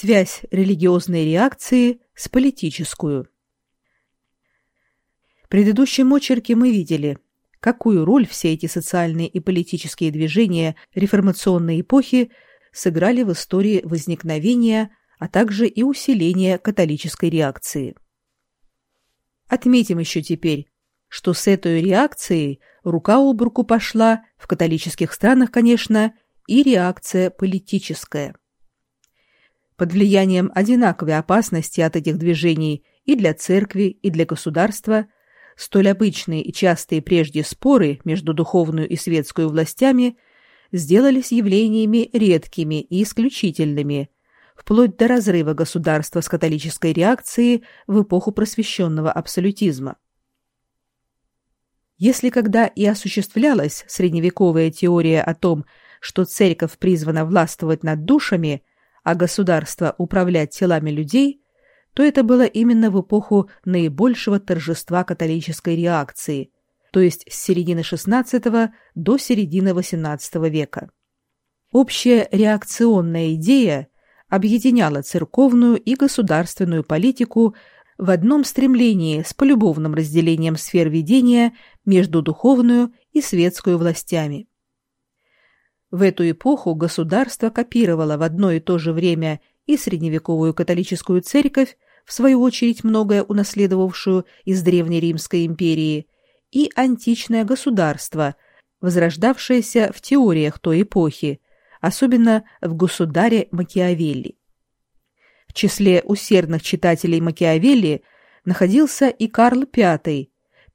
Связь религиозной реакции с политическую. В предыдущем очерке мы видели, какую роль все эти социальные и политические движения реформационной эпохи сыграли в истории возникновения, а также и усиления католической реакции. Отметим еще теперь, что с этой реакцией рука об руку пошла, в католических странах, конечно, и реакция политическая. Под влиянием одинаковой опасности от этих движений и для церкви, и для государства – столь обычные и частые прежде споры между духовную и светскую властями сделались явлениями редкими и исключительными, вплоть до разрыва государства с католической реакцией в эпоху просвещенного абсолютизма. Если когда и осуществлялась средневековая теория о том, что церковь призвана властвовать над душами, а государство управлять телами людей – то это было именно в эпоху наибольшего торжества католической реакции, то есть с середины XVI до середины XVIII века. Общая реакционная идея объединяла церковную и государственную политику в одном стремлении с полюбовным разделением сфер ведения между духовную и светскую властями. В эту эпоху государство копировало в одно и то же время и средневековую католическую церковь, в свою очередь многое унаследовавшую из Древней Римской империи, и античное государство, возрождавшееся в теориях той эпохи, особенно в государе Макиавелли. В числе усердных читателей Макиавелли находился и Карл V,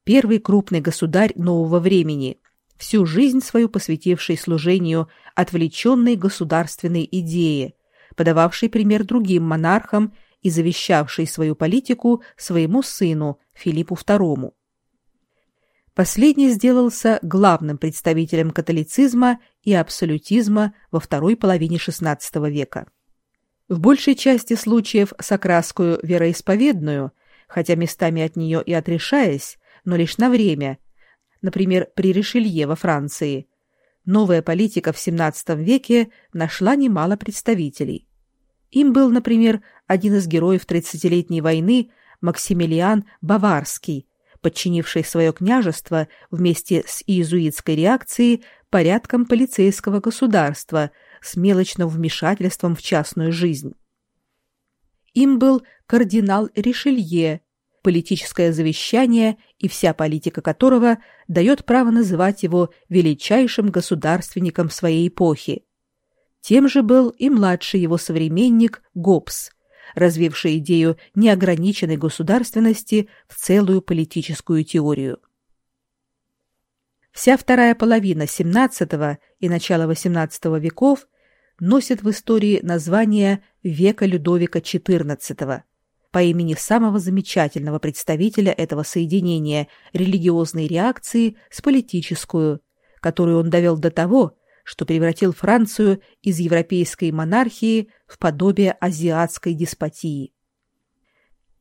первый крупный государь нового времени, всю жизнь свою посвятивший служению отвлеченной государственной идее, подававший пример другим монархам и завещавший свою политику своему сыну Филиппу II. Последний сделался главным представителем католицизма и абсолютизма во второй половине XVI века. В большей части случаев с окраскую вероисповедную, хотя местами от нее и отрешаясь, но лишь на время, например, при Ришелье во Франции, новая политика в XVII веке нашла немало представителей. Им был, например, один из героев Тридцатилетней войны Максимилиан Баварский, подчинивший свое княжество вместе с иезуитской реакцией порядком полицейского государства с мелочным вмешательством в частную жизнь. Им был кардинал Ришелье, политическое завещание и вся политика которого дает право называть его величайшим государственником своей эпохи, тем же был и младший его современник Гоббс, развивший идею неограниченной государственности в целую политическую теорию. Вся вторая половина XVII и начало XVIII веков носит в истории название века Людовика XIV по имени самого замечательного представителя этого соединения религиозной реакции с политическую, которую он довел до того, что превратил Францию из европейской монархии в подобие азиатской деспотии.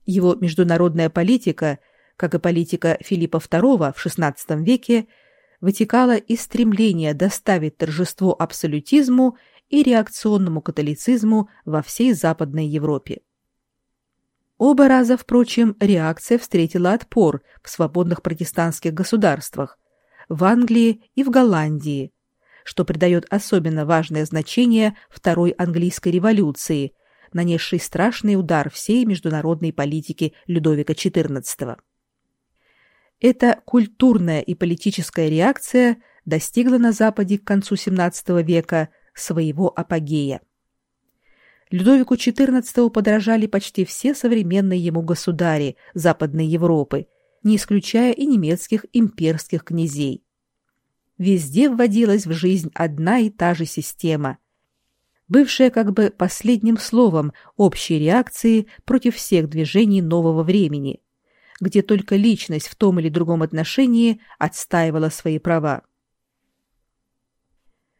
Его международная политика, как и политика Филиппа II в XVI веке, вытекала из стремления доставить торжество абсолютизму и реакционному католицизму во всей Западной Европе. Оба раза, впрочем, реакция встретила отпор в свободных протестантских государствах, в Англии и в Голландии, что придает особенно важное значение Второй английской революции, нанесшей страшный удар всей международной политике Людовика XIV. Эта культурная и политическая реакция достигла на Западе к концу XVII века своего апогея. Людовику XIV подражали почти все современные ему государи Западной Европы, не исключая и немецких имперских князей везде вводилась в жизнь одна и та же система, бывшая как бы последним словом общей реакции против всех движений нового времени, где только личность в том или другом отношении отстаивала свои права.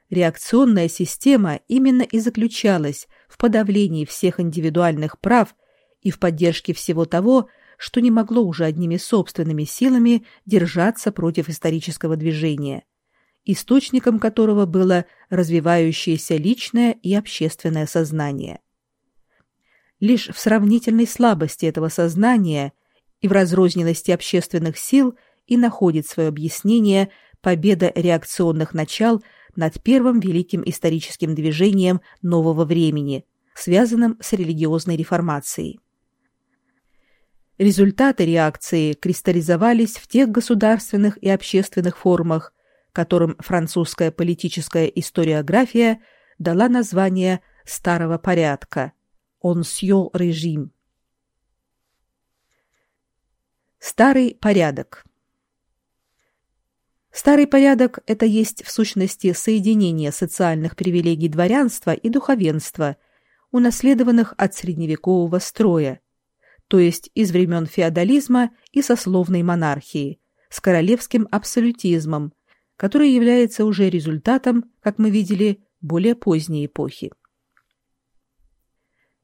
Реакционная система именно и заключалась в подавлении всех индивидуальных прав и в поддержке всего того, что не могло уже одними собственными силами держаться против исторического движения – источником которого было развивающееся личное и общественное сознание. Лишь в сравнительной слабости этого сознания и в разрозненности общественных сил и находит свое объяснение победа реакционных начал над первым великим историческим движением нового времени, связанным с религиозной реформацией. Результаты реакции кристаллизовались в тех государственных и общественных формах, которым французская политическая историография дала название «старого порядка» «ancien режим». Старый порядок Старый порядок – это есть в сущности соединение социальных привилегий дворянства и духовенства, унаследованных от средневекового строя, то есть из времен феодализма и сословной монархии, с королевским абсолютизмом, который является уже результатом, как мы видели, более поздней эпохи.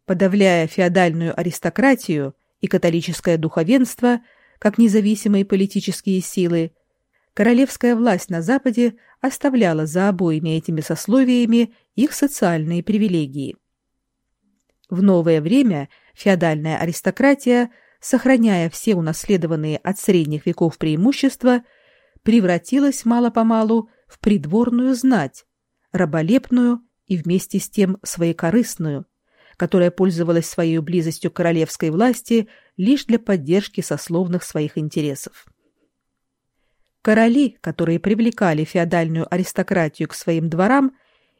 Подавляя феодальную аристократию и католическое духовенство как независимые политические силы, королевская власть на Западе оставляла за обоими этими сословиями их социальные привилегии. В новое время феодальная аристократия, сохраняя все унаследованные от средних веков преимущества, превратилась мало-помалу в придворную знать, раболепную и вместе с тем своекорыстную, которая пользовалась своей близостью королевской власти лишь для поддержки сословных своих интересов. Короли, которые привлекали феодальную аристократию к своим дворам,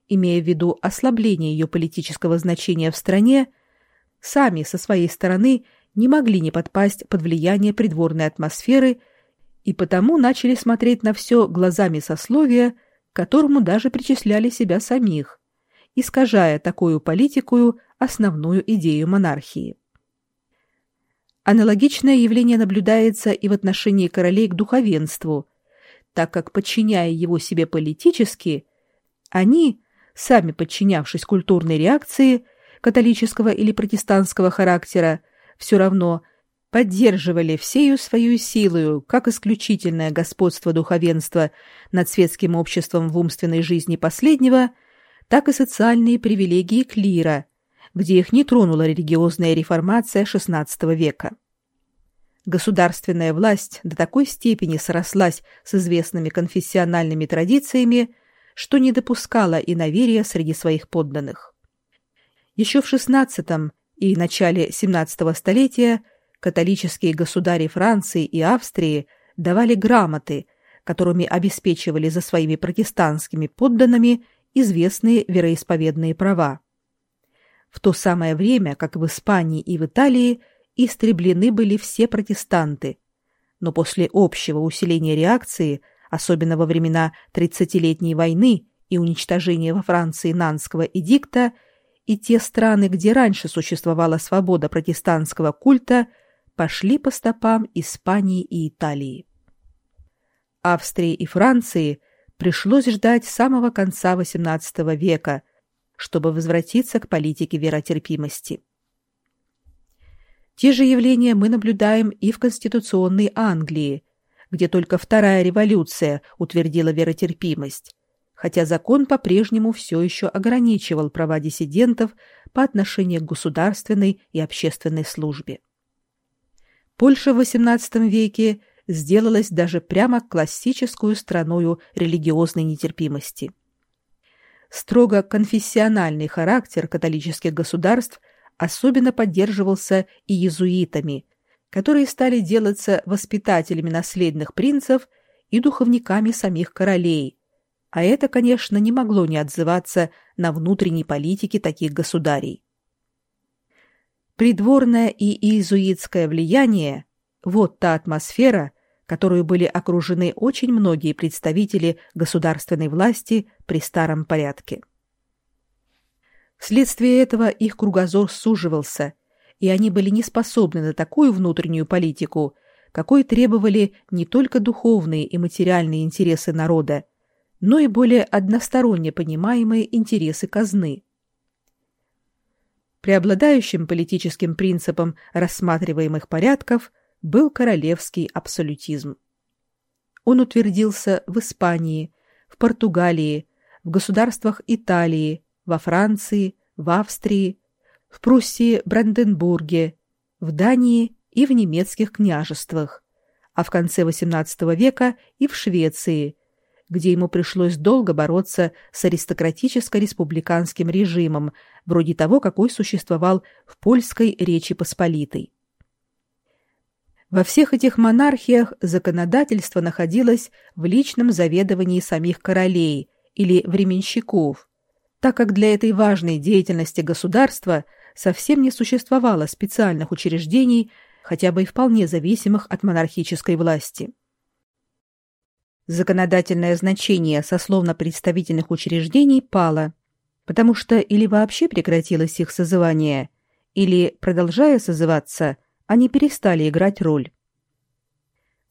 имея в виду ослабление ее политического значения в стране, сами со своей стороны не могли не подпасть под влияние придворной атмосферы и потому начали смотреть на все глазами сословия, которому даже причисляли себя самих, искажая такую политику основную идею монархии. Аналогичное явление наблюдается и в отношении королей к духовенству, так как, подчиняя его себе политически, они, сами подчинявшись культурной реакции, католического или протестантского характера, все равно поддерживали всею свою силою как исключительное господство духовенства над светским обществом в умственной жизни последнего, так и социальные привилегии клира, где их не тронула религиозная реформация XVI века. Государственная власть до такой степени срослась с известными конфессиональными традициями, что не допускала и иноверия среди своих подданных. Еще в XVI и начале XVII столетия католические государи Франции и Австрии давали грамоты, которыми обеспечивали за своими протестантскими подданными известные вероисповедные права. В то самое время, как в Испании и в Италии, истреблены были все протестанты, но после общего усиления реакции, особенно во времена Тридцатилетней войны и уничтожения во Франции Нанского эдикта, и те страны, где раньше существовала свобода протестантского культа, пошли по стопам Испании и Италии. Австрии и Франции пришлось ждать самого конца XVIII века, чтобы возвратиться к политике веротерпимости. Те же явления мы наблюдаем и в конституционной Англии, где только вторая революция утвердила веротерпимость, хотя закон по-прежнему все еще ограничивал права диссидентов по отношению к государственной и общественной службе. Польша в XVIII веке сделалась даже прямо классическую страною религиозной нетерпимости. Строго конфессиональный характер католических государств особенно поддерживался и иезуитами, которые стали делаться воспитателями наследных принцев и духовниками самих королей, а это, конечно, не могло не отзываться на внутренней политике таких государей. Придворное и иезуитское влияние – вот та атмосфера, которую были окружены очень многие представители государственной власти при старом порядке. Вследствие этого их кругозор суживался, и они были не способны на такую внутреннюю политику, какой требовали не только духовные и материальные интересы народа, но и более односторонне понимаемые интересы казны. Преобладающим политическим принципом рассматриваемых порядков был королевский абсолютизм. Он утвердился в Испании, в Португалии, в государствах Италии, во Франции, в Австрии, в Пруссии, Бранденбурге, в Дании и в немецких княжествах, а в конце XVIII века и в Швеции, где ему пришлось долго бороться с аристократическо-республиканским режимом, вроде того, какой существовал в польской Речи Посполитой. Во всех этих монархиях законодательство находилось в личном заведовании самих королей или временщиков, так как для этой важной деятельности государства совсем не существовало специальных учреждений, хотя бы и вполне зависимых от монархической власти. Законодательное значение сословно-представительных учреждений пало, потому что или вообще прекратилось их созывание, или, продолжая созываться, они перестали играть роль.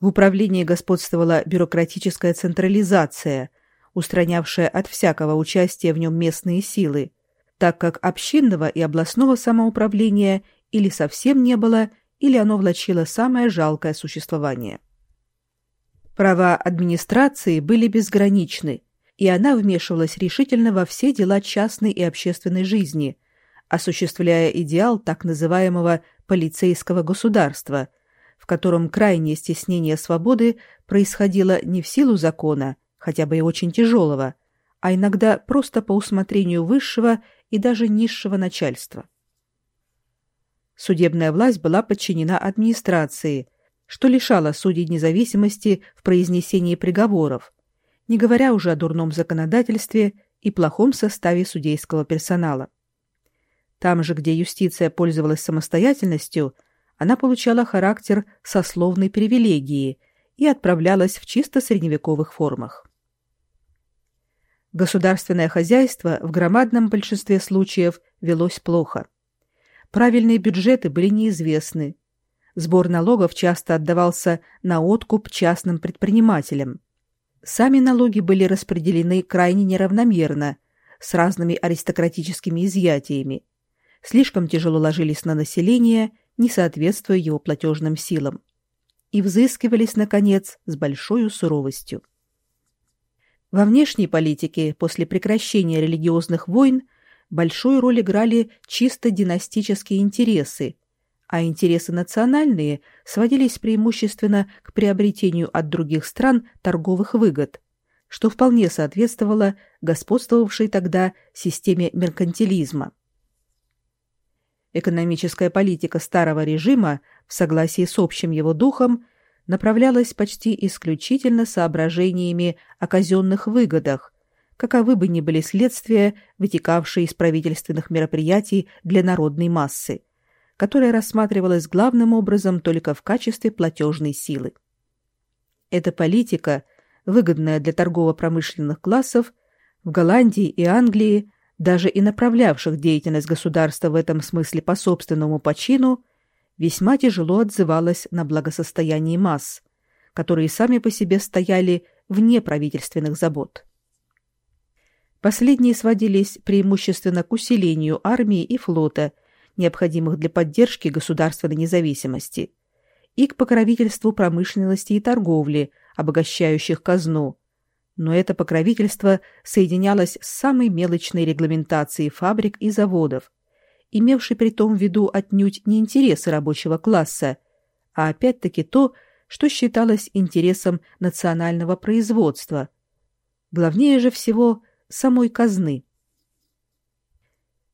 В управлении господствовала бюрократическая централизация, устранявшая от всякого участия в нем местные силы, так как общинного и областного самоуправления или совсем не было, или оно влачило самое жалкое существование. Права администрации были безграничны, и она вмешивалась решительно во все дела частной и общественной жизни, осуществляя идеал так называемого полицейского государства, в котором крайнее стеснение свободы происходило не в силу закона, хотя бы и очень тяжелого, а иногда просто по усмотрению высшего и даже низшего начальства. Судебная власть была подчинена администрации, что лишало судей независимости в произнесении приговоров, не говоря уже о дурном законодательстве и плохом составе судейского персонала. Там же, где юстиция пользовалась самостоятельностью, она получала характер сословной привилегии и отправлялась в чисто средневековых формах. Государственное хозяйство в громадном большинстве случаев велось плохо. Правильные бюджеты были неизвестны. Сбор налогов часто отдавался на откуп частным предпринимателям. Сами налоги были распределены крайне неравномерно, с разными аристократическими изъятиями слишком тяжело ложились на население, не соответствуя его платежным силам, и взыскивались, наконец, с большой суровостью. Во внешней политике после прекращения религиозных войн большую роль играли чисто династические интересы, а интересы национальные сводились преимущественно к приобретению от других стран торговых выгод, что вполне соответствовало господствовавшей тогда системе меркантилизма. Экономическая политика старого режима в согласии с общим его духом направлялась почти исключительно соображениями о казенных выгодах, каковы бы ни были следствия, вытекавшие из правительственных мероприятий для народной массы, которая рассматривалась главным образом только в качестве платежной силы. Эта политика, выгодная для торгово-промышленных классов, в Голландии и Англии даже и направлявших деятельность государства в этом смысле по собственному почину, весьма тяжело отзывалась на благосостояние масс, которые сами по себе стояли вне правительственных забот. Последние сводились преимущественно к усилению армии и флота, необходимых для поддержки государственной независимости, и к покровительству промышленности и торговли, обогащающих казну, но это покровительство соединялось с самой мелочной регламентацией фабрик и заводов, имевшей при том в виду отнюдь не интересы рабочего класса, а опять-таки то, что считалось интересом национального производства, главнее же всего самой казны.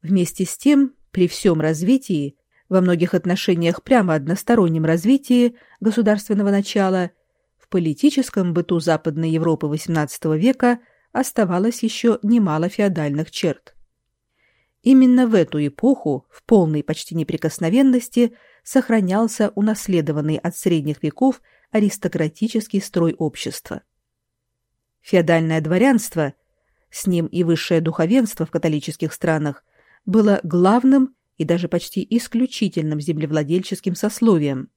Вместе с тем, при всем развитии, во многих отношениях прямо одностороннем развитии государственного начала – в политическом быту Западной Европы XVIII века оставалось еще немало феодальных черт. Именно в эту эпоху, в полной почти неприкосновенности, сохранялся унаследованный от средних веков аристократический строй общества. Феодальное дворянство, с ним и высшее духовенство в католических странах, было главным и даже почти исключительным землевладельческим сословием,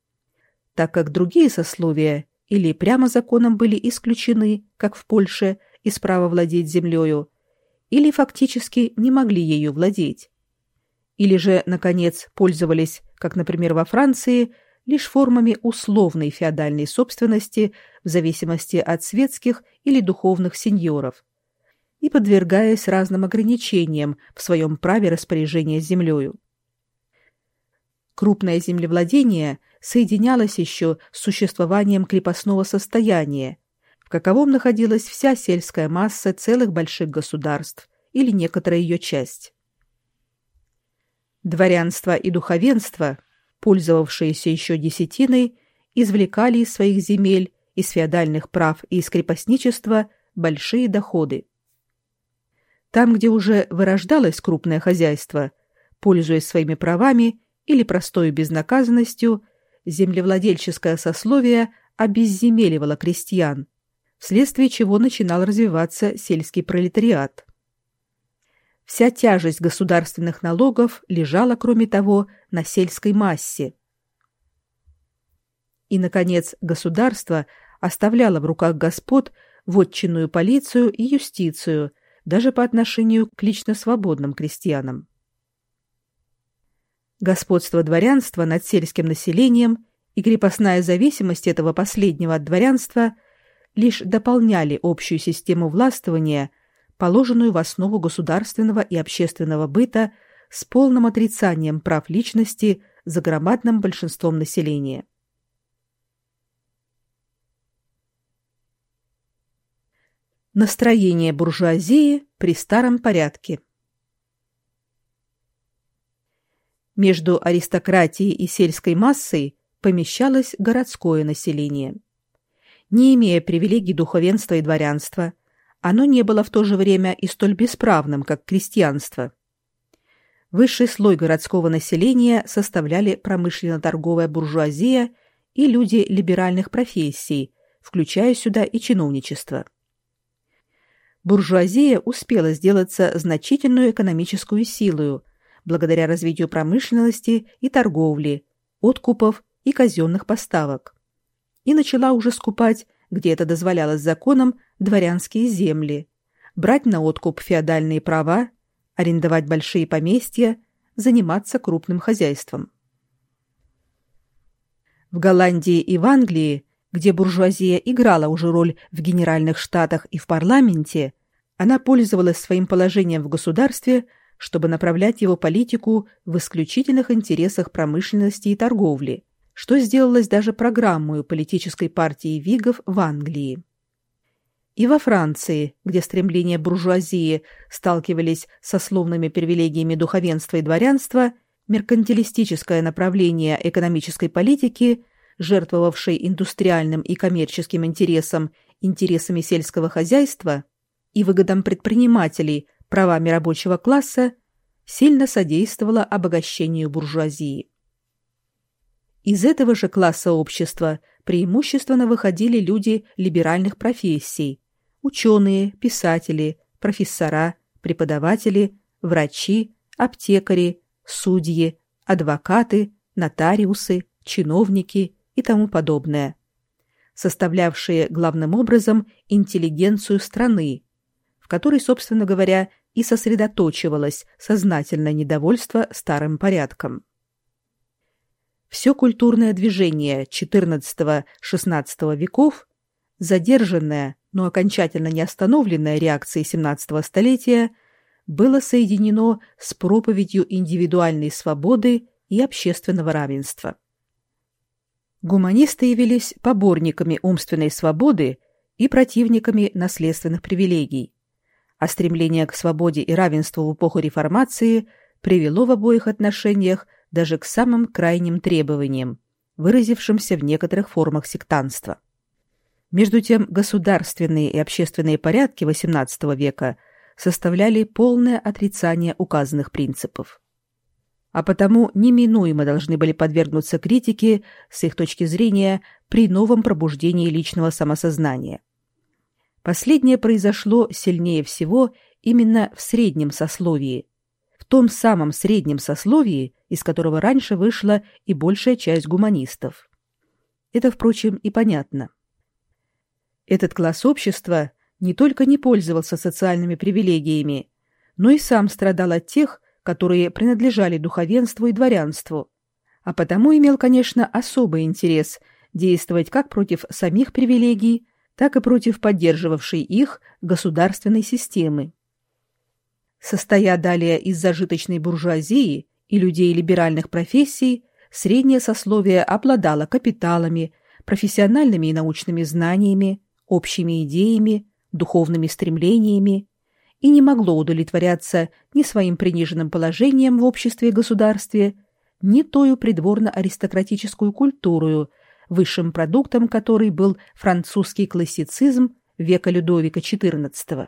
так как другие сословия или прямо законом были исключены, как в Польше, из права владеть землею, или фактически не могли ею владеть. Или же, наконец, пользовались, как, например, во Франции, лишь формами условной феодальной собственности в зависимости от светских или духовных сеньоров и подвергаясь разным ограничениям в своем праве распоряжения землею. Крупное землевладение соединялось еще с существованием крепостного состояния, в каковом находилась вся сельская масса целых больших государств или некоторая ее часть. Дворянство и духовенство, пользовавшиеся еще десятиной, извлекали из своих земель, из феодальных прав и из крепостничества большие доходы. Там, где уже вырождалось крупное хозяйство, пользуясь своими правами или простой безнаказанностью, землевладельческое сословие обезземеливало крестьян, вследствие чего начинал развиваться сельский пролетариат. Вся тяжесть государственных налогов лежала, кроме того, на сельской массе. И, наконец, государство оставляло в руках господ вотчинную полицию и юстицию, даже по отношению к лично свободным крестьянам. Господство дворянства над сельским населением и крепостная зависимость этого последнего от дворянства – лишь дополняли общую систему властвования, положенную в основу государственного и общественного быта с полным отрицанием прав личности за громадным большинством населения. Настроение буржуазии при старом порядке Между аристократией и сельской массой помещалось городское население – не имея привилегий духовенства и дворянства, оно не было в то же время и столь бесправным, как крестьянство. Высший слой городского населения составляли промышленно-торговая буржуазия и люди либеральных профессий, включая сюда и чиновничество. Буржуазия успела сделаться значительную экономическую силою благодаря развитию промышленности и торговли, откупов и казенных поставок и начала уже скупать, где это дозволялось законом, дворянские земли, брать на откуп феодальные права, арендовать большие поместья, заниматься крупным хозяйством. В Голландии и в Англии, где буржуазия играла уже роль в генеральных штатах и в парламенте, она пользовалась своим положением в государстве, чтобы направлять его политику в исключительных интересах промышленности и торговли, что сделалось даже программой политической партии Вигов в Англии. И во Франции, где стремления буржуазии сталкивались со словными привилегиями духовенства и дворянства, меркантилистическое направление экономической политики, жертвовавшей индустриальным и коммерческим интересам, интересами сельского хозяйства и выгодам предпринимателей, правами рабочего класса, сильно содействовало обогащению буржуазии. Из этого же класса общества преимущественно выходили люди либеральных профессий – ученые, писатели, профессора, преподаватели, врачи, аптекари, судьи, адвокаты, нотариусы, чиновники и тому подобное, составлявшие главным образом интеллигенцию страны, в которой, собственно говоря, и сосредоточивалось сознательное недовольство старым все культурное движение XIV-XVI веков, задержанное, но окончательно не остановленное реакцией XVII столетия, было соединено с проповедью индивидуальной свободы и общественного равенства. Гуманисты явились поборниками умственной свободы и противниками наследственных привилегий, а стремление к свободе и равенству в эпоху реформации привело в обоих отношениях даже к самым крайним требованиям, выразившимся в некоторых формах сектанства. Между тем, государственные и общественные порядки XVIII века составляли полное отрицание указанных принципов. А потому неминуемо должны были подвергнуться критике с их точки зрения при новом пробуждении личного самосознания. Последнее произошло сильнее всего именно в среднем сословии, том самом среднем сословии, из которого раньше вышла и большая часть гуманистов. Это, впрочем, и понятно. Этот класс общества не только не пользовался социальными привилегиями, но и сам страдал от тех, которые принадлежали духовенству и дворянству, а потому имел, конечно, особый интерес действовать как против самих привилегий, так и против поддерживавшей их государственной системы. Состоя далее из зажиточной буржуазии и людей либеральных профессий, среднее сословие обладало капиталами, профессиональными и научными знаниями, общими идеями, духовными стремлениями и не могло удовлетворяться ни своим приниженным положением в обществе и государстве, ни тою придворно-аристократическую культурою, высшим продуктом которой был французский классицизм века Людовика XIV.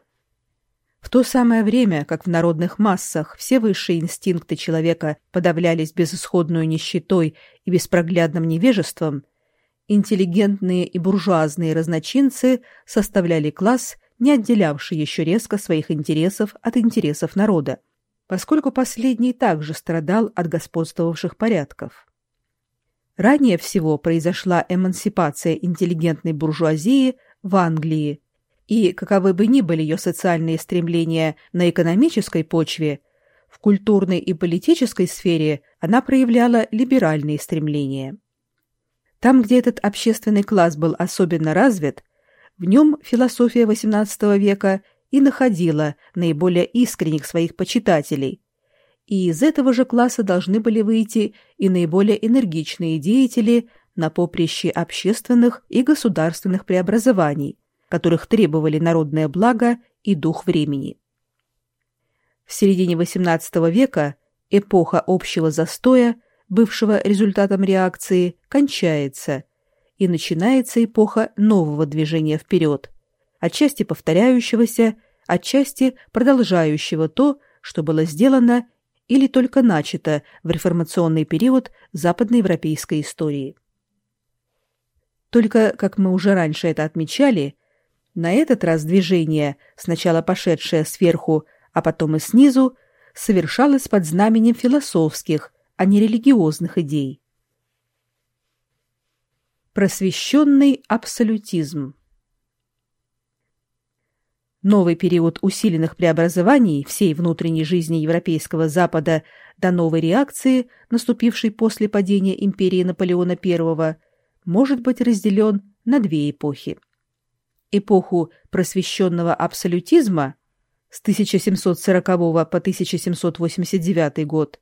В то самое время, как в народных массах все высшие инстинкты человека подавлялись безысходной нищетой и беспроглядным невежеством, интеллигентные и буржуазные разночинцы составляли класс, не отделявший еще резко своих интересов от интересов народа, поскольку последний также страдал от господствовавших порядков. Ранее всего произошла эмансипация интеллигентной буржуазии в Англии, и каковы бы ни были ее социальные стремления на экономической почве, в культурной и политической сфере она проявляла либеральные стремления. Там, где этот общественный класс был особенно развит, в нем философия XVIII века и находила наиболее искренних своих почитателей, и из этого же класса должны были выйти и наиболее энергичные деятели на поприще общественных и государственных преобразований, которых требовали народное благо и дух времени. В середине XVIII века эпоха общего застоя, бывшего результатом реакции, кончается, и начинается эпоха нового движения вперед, отчасти повторяющегося, отчасти продолжающего то, что было сделано или только начато в реформационный период западноевропейской истории. Только, как мы уже раньше это отмечали, на этот раз движение, сначала пошедшее сверху, а потом и снизу, совершалось под знаменем философских, а не религиозных идей. Просвещенный абсолютизм Новый период усиленных преобразований всей внутренней жизни Европейского Запада до новой реакции, наступившей после падения империи Наполеона I, может быть разделен на две эпохи эпоху просвещенного абсолютизма с 1740 по 1789 год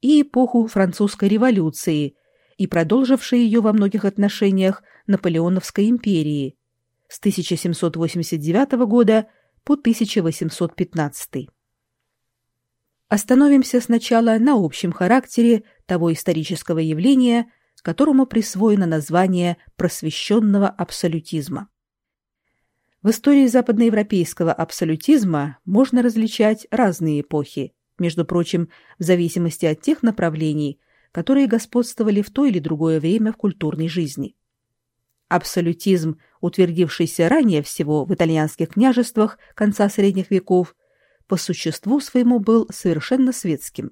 и эпоху французской революции и продолжившей ее во многих отношениях Наполеоновской империи с 1789 года по 1815. Остановимся сначала на общем характере того исторического явления, которому присвоено название просвещенного абсолютизма. В истории западноевропейского абсолютизма можно различать разные эпохи, между прочим, в зависимости от тех направлений, которые господствовали в то или другое время в культурной жизни. Абсолютизм, утвердившийся ранее всего в итальянских княжествах конца средних веков, по существу своему был совершенно светским.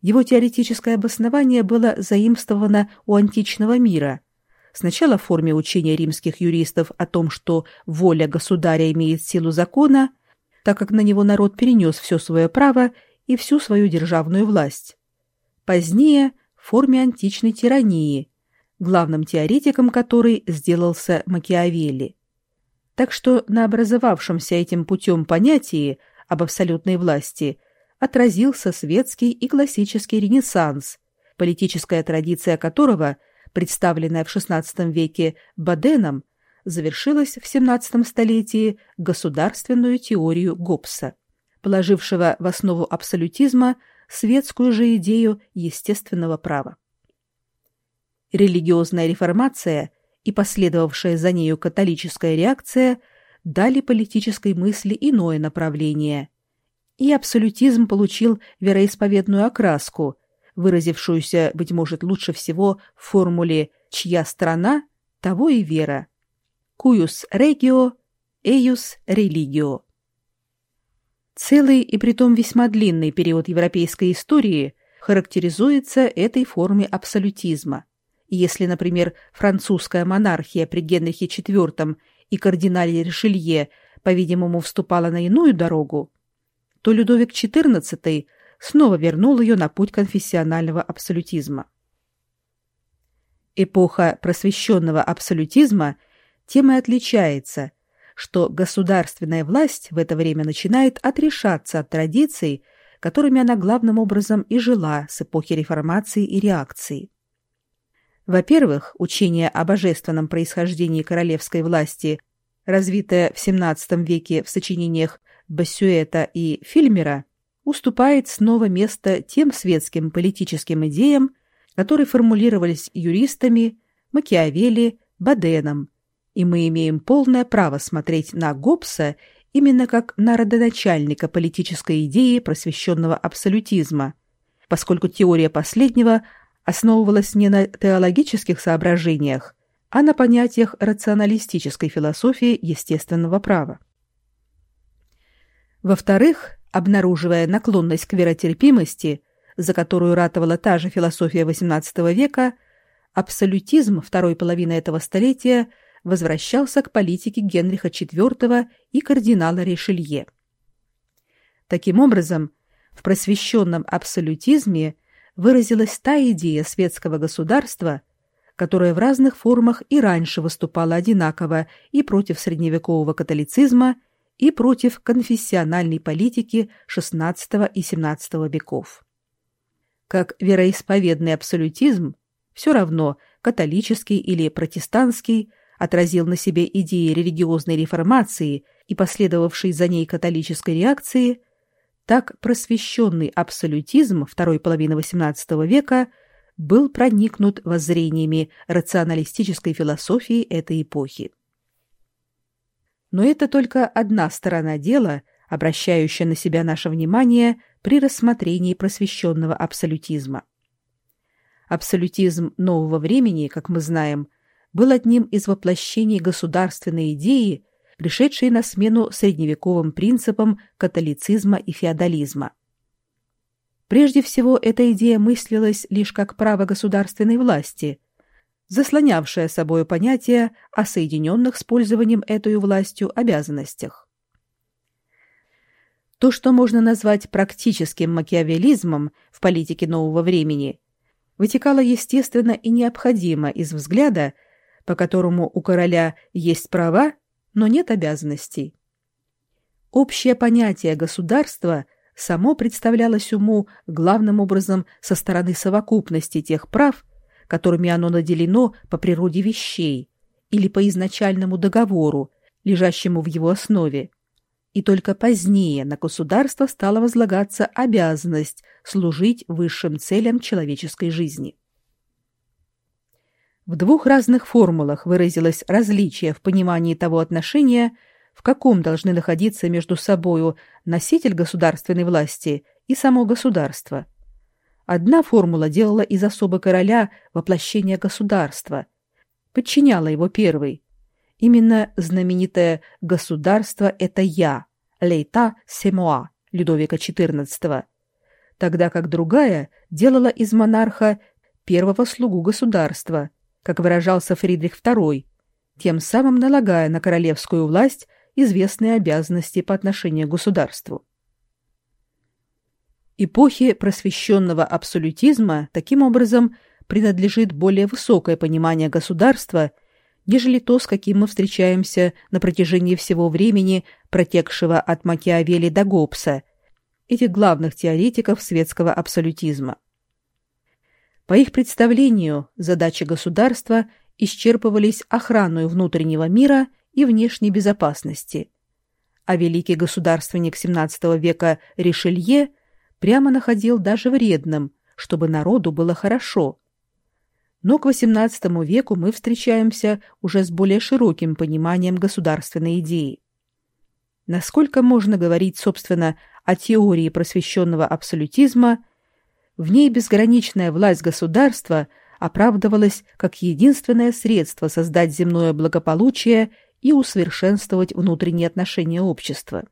Его теоретическое обоснование было заимствовано у античного мира – сначала в форме учения римских юристов о том, что воля государя имеет силу закона, так как на него народ перенес все свое право и всю свою державную власть. Позднее в форме античной тирании, главным теоретиком которой сделался Макиавелли. Так что на образовавшемся этим путем понятии об абсолютной власти отразился светский и классический ренессанс, политическая традиция которого – представленная в XVI веке Баденом, завершилась в XVII столетии государственную теорию Гоббса, положившего в основу абсолютизма светскую же идею естественного права. Религиозная реформация и последовавшая за нею католическая реакция дали политической мысли иное направление, и абсолютизм получил вероисповедную окраску, выразившуюся, быть может, лучше всего в формуле «чья страна, того и вера». «Cuius regio, eius religio». Целый и притом весьма длинный период европейской истории характеризуется этой формой абсолютизма. Если, например, французская монархия при Генрихе IV и кардинале Ришелье, по-видимому, вступала на иную дорогу, то Людовик XIV – снова вернул ее на путь конфессионального абсолютизма. Эпоха просвещенного абсолютизма тем и отличается, что государственная власть в это время начинает отрешаться от традиций, которыми она главным образом и жила с эпохи реформации и реакции. Во-первых, учение о божественном происхождении королевской власти, развитое в XVII веке в сочинениях Бассюэта и Фильмера, уступает снова место тем светским политическим идеям, которые формулировались юристами Макиавелли, Баденом, и мы имеем полное право смотреть на Гоббса именно как на родоначальника политической идеи просвещенного абсолютизма, поскольку теория последнего основывалась не на теологических соображениях, а на понятиях рационалистической философии естественного права. Во-вторых, обнаруживая наклонность к веротерпимости, за которую ратовала та же философия XVIII века, абсолютизм второй половины этого столетия возвращался к политике Генриха IV и кардинала Ришелье. Таким образом, в просвещенном абсолютизме выразилась та идея светского государства, которая в разных формах и раньше выступала одинаково и против средневекового католицизма, и против конфессиональной политики XVI и XVII веков. Как вероисповедный абсолютизм, все равно католический или протестантский, отразил на себе идеи религиозной реформации и последовавшей за ней католической реакции, так просвещенный абсолютизм второй половины XVIII века был проникнут воззрениями рационалистической философии этой эпохи. Но это только одна сторона дела, обращающая на себя наше внимание при рассмотрении просвещенного абсолютизма. Абсолютизм нового времени, как мы знаем, был одним из воплощений государственной идеи, пришедшей на смену средневековым принципам католицизма и феодализма. Прежде всего, эта идея мыслилась лишь как право государственной власти, заслонявшая собой понятие о соединенных с пользованием этой властью обязанностях. То, что можно назвать практическим макиавелизмом в политике нового времени, вытекало естественно и необходимо из взгляда, по которому у короля есть права но нет обязанностей. Общее понятие государства само представлялось уму главным образом со стороны совокупности тех прав, которыми оно наделено по природе вещей или по изначальному договору, лежащему в его основе. И только позднее на государство стала возлагаться обязанность служить высшим целям человеческой жизни. В двух разных формулах выразилось различие в понимании того отношения, в каком должны находиться между собою носитель государственной власти и само государство. Одна формула делала из особы короля воплощение государства, подчиняла его первой. Именно знаменитое «государство – это я» Лейта Семуа Людовика XIV, тогда как другая делала из монарха первого слугу государства – как выражался Фридрих II, тем самым налагая на королевскую власть известные обязанности по отношению к государству. Эпохе просвещенного абсолютизма таким образом принадлежит более высокое понимание государства, нежели то, с каким мы встречаемся на протяжении всего времени, протекшего от Макиавелли до Гоббса, этих главных теоретиков светского абсолютизма. По их представлению, задачи государства исчерпывались охраной внутреннего мира и внешней безопасности. А великий государственник XVII века Ришелье прямо находил даже вредным, чтобы народу было хорошо. Но к XVIII веку мы встречаемся уже с более широким пониманием государственной идеи. Насколько можно говорить, собственно, о теории просвещенного абсолютизма – в ней безграничная власть государства оправдывалась как единственное средство создать земное благополучие и усовершенствовать внутренние отношения общества.